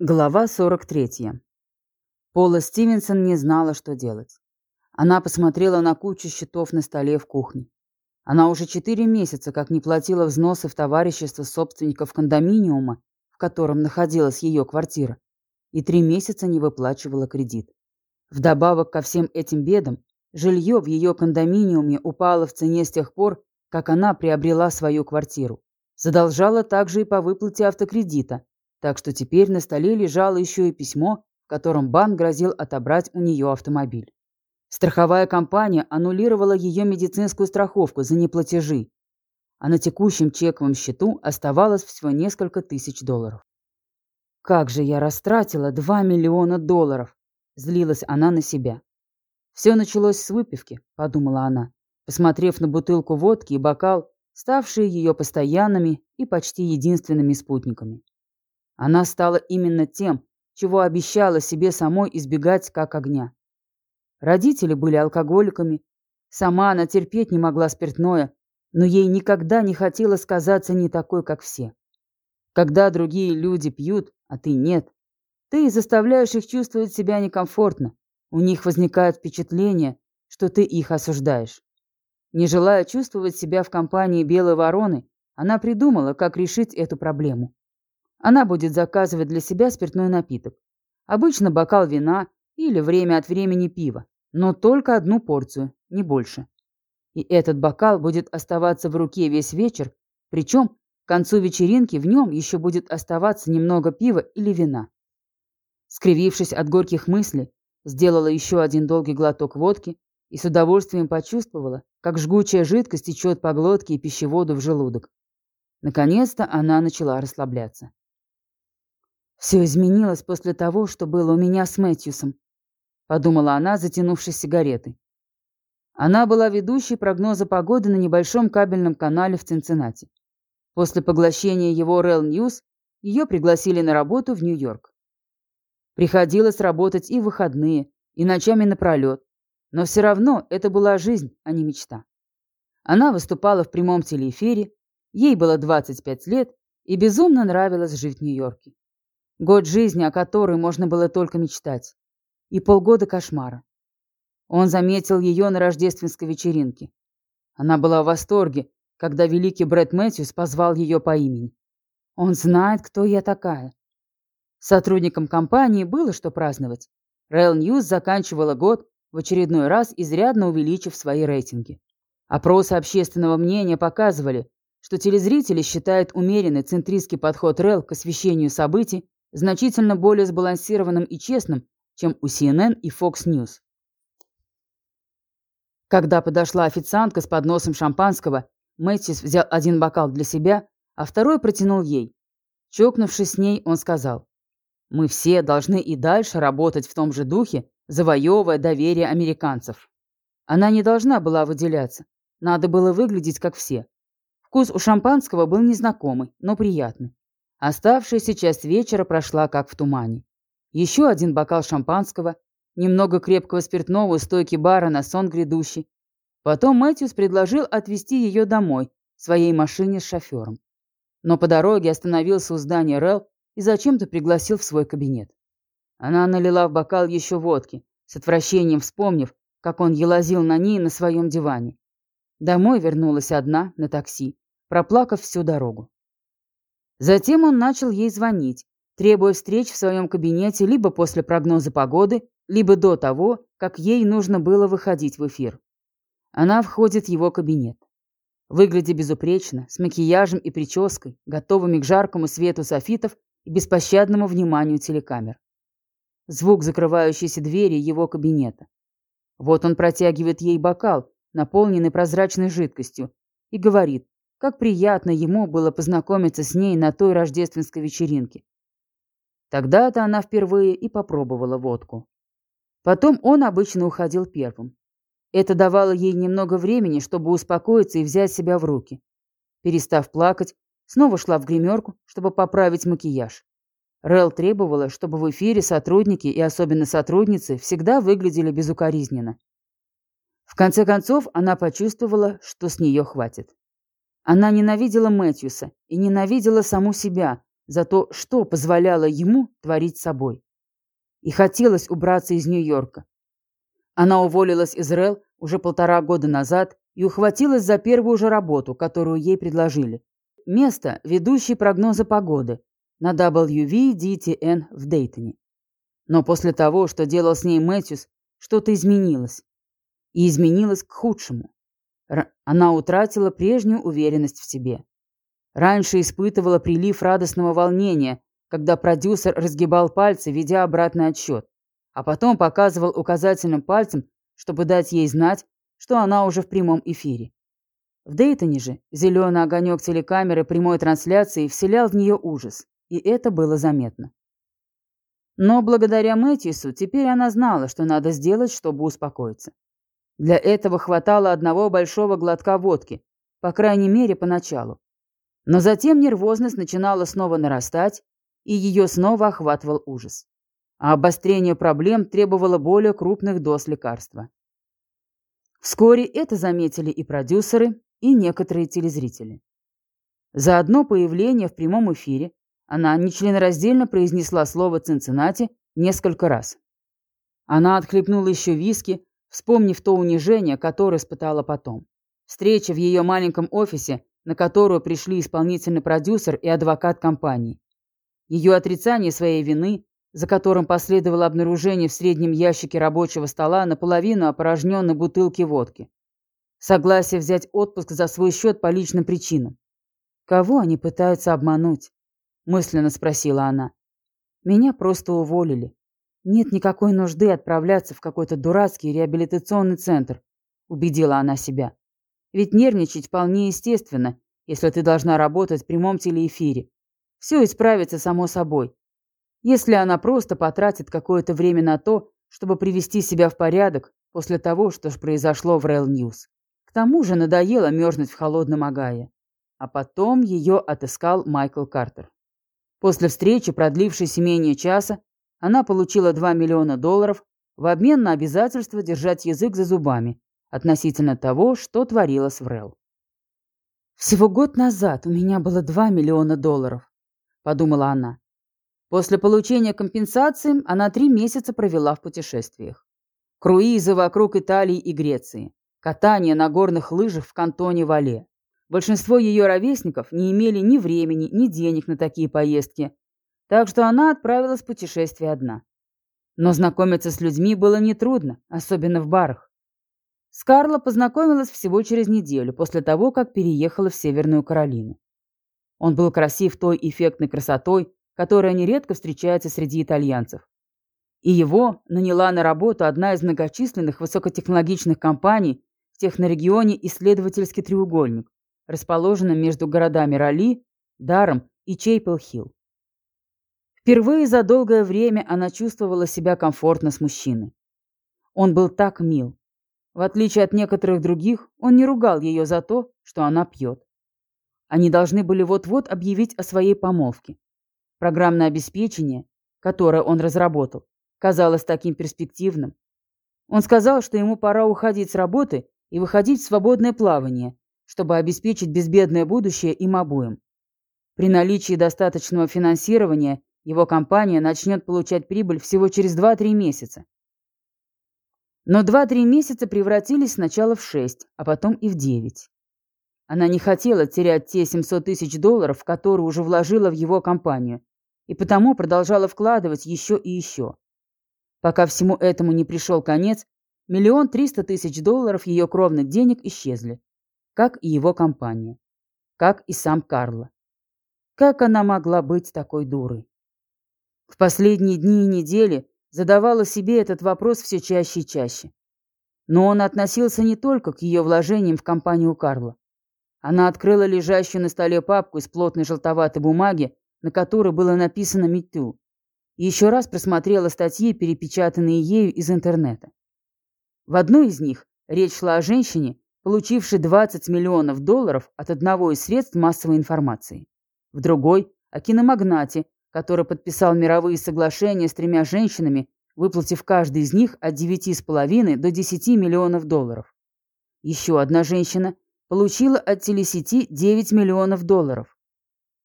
Глава 43. Пола Стивенсон не знала, что делать. Она посмотрела на кучу счетов на столе в кухне. Она уже четыре месяца как не платила взносы в товарищество собственников кондоминиума, в котором находилась ее квартира, и три месяца не выплачивала кредит. Вдобавок ко всем этим бедам, жилье в ее кондоминиуме упало в цене с тех пор, как она приобрела свою квартиру. Задолжала также и по выплате автокредита, так что теперь на столе лежало еще и письмо, в котором банк грозил отобрать у нее автомобиль. Страховая компания аннулировала ее медицинскую страховку за неплатежи, а на текущем чековом счету оставалось всего несколько тысяч долларов. «Как же я растратила 2 миллиона долларов!» – злилась она на себя. «Все началось с выпивки», – подумала она, посмотрев на бутылку водки и бокал, ставшие ее постоянными и почти единственными спутниками. Она стала именно тем, чего обещала себе самой избегать как огня. Родители были алкоголиками, сама она терпеть не могла спиртное, но ей никогда не хотелось казаться не такой, как все. Когда другие люди пьют, а ты нет, ты заставляешь их чувствовать себя некомфортно. У них возникает впечатление, что ты их осуждаешь. Не желая чувствовать себя в компании белой вороны, она придумала, как решить эту проблему. Она будет заказывать для себя спиртной напиток. Обычно бокал вина или время от времени пива, но только одну порцию, не больше. И этот бокал будет оставаться в руке весь вечер, причем к концу вечеринки в нем еще будет оставаться немного пива или вина. Скривившись от горьких мыслей, сделала еще один долгий глоток водки и с удовольствием почувствовала, как жгучая жидкость течет по глотке и пищеводу в желудок. Наконец-то она начала расслабляться. Все изменилось после того, что было у меня с Мэтьюсом, подумала она, затянувшись сигаретой. Она была ведущей прогноза погоды на небольшом кабельном канале в Цинциннати. После поглощения его Рэл Ньюс ее пригласили на работу в Нью-Йорк. Приходилось работать и в выходные, и ночами напролет, но все равно это была жизнь, а не мечта. Она выступала в прямом телеэфире, ей было 25 лет, и безумно нравилось жить в Нью-Йорке. Год жизни, о которой можно было только мечтать. И полгода кошмара. Он заметил ее на рождественской вечеринке. Она была в восторге, когда великий Брэд Мэтьюс позвал ее по имени. Он знает, кто я такая. Сотрудникам компании было что праздновать. Rail News заканчивала год, в очередной раз изрядно увеличив свои рейтинги. Опросы общественного мнения показывали, что телезрители считают умеренный центристский подход Рэл к освещению событий значительно более сбалансированным и честным, чем у CNN и Fox News. Когда подошла официантка с подносом шампанского, Мэтьюс взял один бокал для себя, а второй протянул ей. Чокнувшись с ней, он сказал, «Мы все должны и дальше работать в том же духе, завоевывая доверие американцев. Она не должна была выделяться, надо было выглядеть как все. Вкус у шампанского был незнакомый, но приятный. Оставшаяся часть вечера прошла как в тумане. Еще один бокал шампанского, немного крепкого спиртного у стойки бара на сон грядущий. Потом Мэтьюс предложил отвезти ее домой, в своей машине с шофером. Но по дороге остановился у здания Рэл и зачем-то пригласил в свой кабинет. Она налила в бокал еще водки, с отвращением вспомнив, как он елозил на ней на своем диване. Домой вернулась одна, на такси, проплакав всю дорогу. Затем он начал ей звонить, требуя встреч в своем кабинете либо после прогноза погоды, либо до того, как ей нужно было выходить в эфир. Она входит в его кабинет. Выглядя безупречно, с макияжем и прической, готовыми к жаркому свету софитов и беспощадному вниманию телекамер. Звук закрывающейся двери его кабинета. Вот он протягивает ей бокал, наполненный прозрачной жидкостью, и говорит, как приятно ему было познакомиться с ней на той рождественской вечеринке. Тогда-то она впервые и попробовала водку. Потом он обычно уходил первым. Это давало ей немного времени, чтобы успокоиться и взять себя в руки. Перестав плакать, снова шла в гримерку, чтобы поправить макияж. Рэл требовала, чтобы в эфире сотрудники и особенно сотрудницы всегда выглядели безукоризненно. В конце концов, она почувствовала, что с нее хватит. Она ненавидела Мэтьюса и ненавидела саму себя за то, что позволяло ему творить собой. И хотелось убраться из Нью-Йорка. Она уволилась из РЭЛ уже полтора года назад и ухватилась за первую же работу, которую ей предложили. Место, ведущей прогнозы погоды на WVDTN в Дейтоне. Но после того, что делал с ней Мэтьюс, что-то изменилось. И изменилось к худшему. Р она утратила прежнюю уверенность в себе. Раньше испытывала прилив радостного волнения, когда продюсер разгибал пальцы, ведя обратный отсчет, а потом показывал указательным пальцем, чтобы дать ей знать, что она уже в прямом эфире. В Дейтоне же зеленый огонек телекамеры прямой трансляции вселял в нее ужас, и это было заметно. Но благодаря Мэтьюсу теперь она знала, что надо сделать, чтобы успокоиться. Для этого хватало одного большого глотка водки, по крайней мере, поначалу. Но затем нервозность начинала снова нарастать, и ее снова охватывал ужас. А обострение проблем требовало более крупных доз лекарства. Вскоре это заметили и продюсеры, и некоторые телезрители. За одно появление в прямом эфире она нечленораздельно произнесла слово «Цинциннати» несколько раз. Она отхлебнула еще виски, вспомнив то унижение, которое испытала потом. Встреча в ее маленьком офисе на которую пришли исполнительный продюсер и адвокат компании. Ее отрицание своей вины, за которым последовало обнаружение в среднем ящике рабочего стола наполовину опорожненной бутылки водки. Согласие взять отпуск за свой счет по личным причинам. «Кого они пытаются обмануть?» – мысленно спросила она. «Меня просто уволили. Нет никакой нужды отправляться в какой-то дурацкий реабилитационный центр», – убедила она себя. Ведь нервничать вполне естественно, если ты должна работать в прямом телеэфире. Все исправится само собой. Если она просто потратит какое-то время на то, чтобы привести себя в порядок после того, что ж произошло в Rail News. К тому же надоело мерзнуть в холодном Агае. А потом ее отыскал Майкл Картер. После встречи, продлившейся менее часа, она получила 2 миллиона долларов в обмен на обязательство держать язык за зубами относительно того, что творилось в РЭЛ. «Всего год назад у меня было 2 миллиона долларов», – подумала она. После получения компенсации она три месяца провела в путешествиях. Круизы вокруг Италии и Греции, катание на горных лыжах в кантоне Вале. Большинство ее ровесников не имели ни времени, ни денег на такие поездки, так что она отправилась в путешествие одна. Но знакомиться с людьми было нетрудно, особенно в барах. С Карло познакомилась всего через неделю после того, как переехала в Северную Каролину. Он был красив той эффектной красотой, которая нередко встречается среди итальянцев. И его наняла на работу одна из многочисленных высокотехнологичных компаний в технорегионе «Исследовательский треугольник», расположенном между городами Ралли, Даром и Чейпел-Хилл. Впервые за долгое время она чувствовала себя комфортно с мужчиной. Он был так мил, в отличие от некоторых других, он не ругал ее за то, что она пьет. Они должны были вот-вот объявить о своей помолвке. Программное обеспечение, которое он разработал, казалось таким перспективным. Он сказал, что ему пора уходить с работы и выходить в свободное плавание, чтобы обеспечить безбедное будущее им обоим. При наличии достаточного финансирования его компания начнет получать прибыль всего через 2-3 месяца. Но два-три месяца превратились сначала в шесть, а потом и в девять. Она не хотела терять те 700 тысяч долларов, которые уже вложила в его компанию, и потому продолжала вкладывать еще и еще. Пока всему этому не пришел конец, миллион триста тысяч долларов ее кровных денег исчезли, как и его компания, как и сам Карло. Как она могла быть такой дурой? В последние дни и недели задавала себе этот вопрос все чаще и чаще. Но он относился не только к ее вложениям в компанию Карла. Она открыла лежащую на столе папку из плотной желтоватой бумаги, на которой было написано «Миту», и еще раз просмотрела статьи, перепечатанные ею из интернета. В одной из них речь шла о женщине, получившей 20 миллионов долларов от одного из средств массовой информации. В другой – о киномагнате, который подписал мировые соглашения с тремя женщинами, выплатив каждой из них от 9,5 до 10 миллионов долларов. Еще одна женщина получила от телесети 9 миллионов долларов.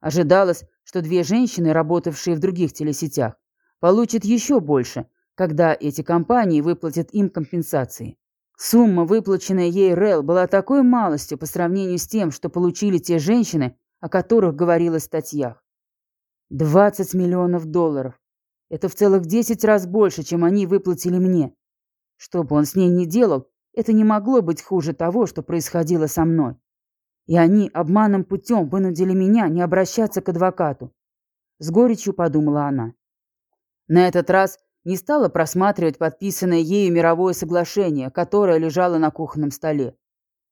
Ожидалось, что две женщины, работавшие в других телесетях, получат еще больше, когда эти компании выплатят им компенсации. Сумма, выплаченная ей Рэл, была такой малостью по сравнению с тем, что получили те женщины, о которых говорилось в статьях. 20 миллионов долларов. Это в целых 10 раз больше, чем они выплатили мне. Что бы он с ней ни делал, это не могло быть хуже того, что происходило со мной. И они обманным путем вынудили меня не обращаться к адвокату. С горечью подумала она. На этот раз не стала просматривать подписанное ею мировое соглашение, которое лежало на кухонном столе.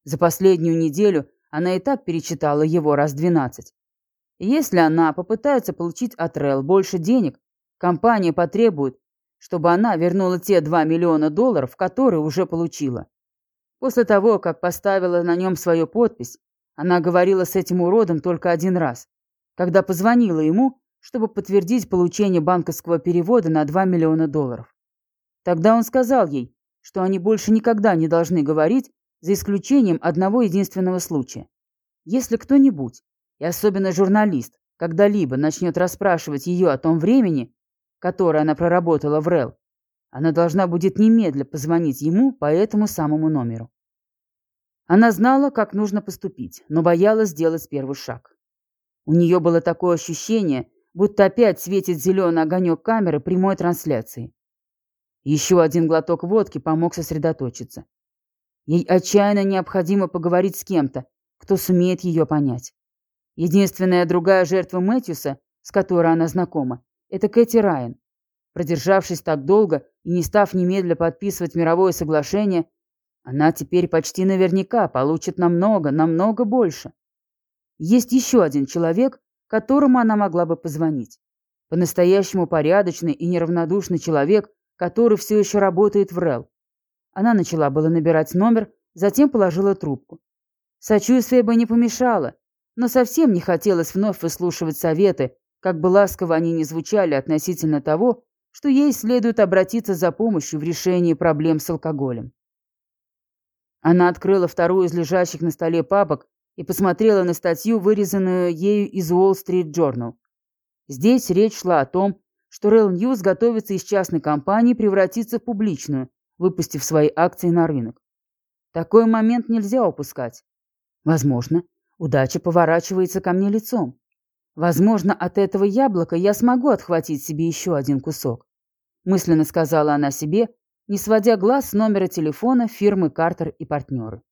За последнюю неделю она и так перечитала его раз двенадцать. Если она попытается получить от Рэл больше денег, компания потребует, чтобы она вернула те 2 миллиона долларов, которые уже получила. После того, как поставила на нем свою подпись, она говорила с этим уродом только один раз, когда позвонила ему чтобы подтвердить получение банковского перевода на 2 миллиона долларов. Тогда он сказал ей, что они больше никогда не должны говорить, за исключением одного единственного случая. Если кто-нибудь, и особенно журналист, когда-либо начнет расспрашивать ее о том времени, которое она проработала в РЭЛ, она должна будет немедля позвонить ему по этому самому номеру. Она знала, как нужно поступить, но боялась сделать первый шаг. У нее было такое ощущение, будто опять светит зеленый огонек камеры прямой трансляции. Еще один глоток водки помог сосредоточиться. Ей отчаянно необходимо поговорить с кем-то, кто сумеет ее понять. Единственная другая жертва Мэтьюса, с которой она знакома, это Кэти Райан. Продержавшись так долго и не став немедля подписывать мировое соглашение, она теперь почти наверняка получит намного, намного больше. Есть еще один человек, которому она могла бы позвонить. По-настоящему порядочный и неравнодушный человек, который все еще работает в РЭЛ. Она начала было набирать номер, затем положила трубку. Сочувствие бы не помешало, но совсем не хотелось вновь выслушивать советы, как бы ласково они ни звучали относительно того, что ей следует обратиться за помощью в решении проблем с алкоголем. Она открыла вторую из лежащих на столе папок и посмотрела на статью, вырезанную ею из Wall Street Journal. Здесь речь шла о том, что Rail News готовится из частной компании превратиться в публичную, выпустив свои акции на рынок. Такой момент нельзя упускать. Возможно, удача поворачивается ко мне лицом. Возможно, от этого яблока я смогу отхватить себе еще один кусок. Мысленно сказала она себе, не сводя глаз с номера телефона фирмы «Картер и партнеры».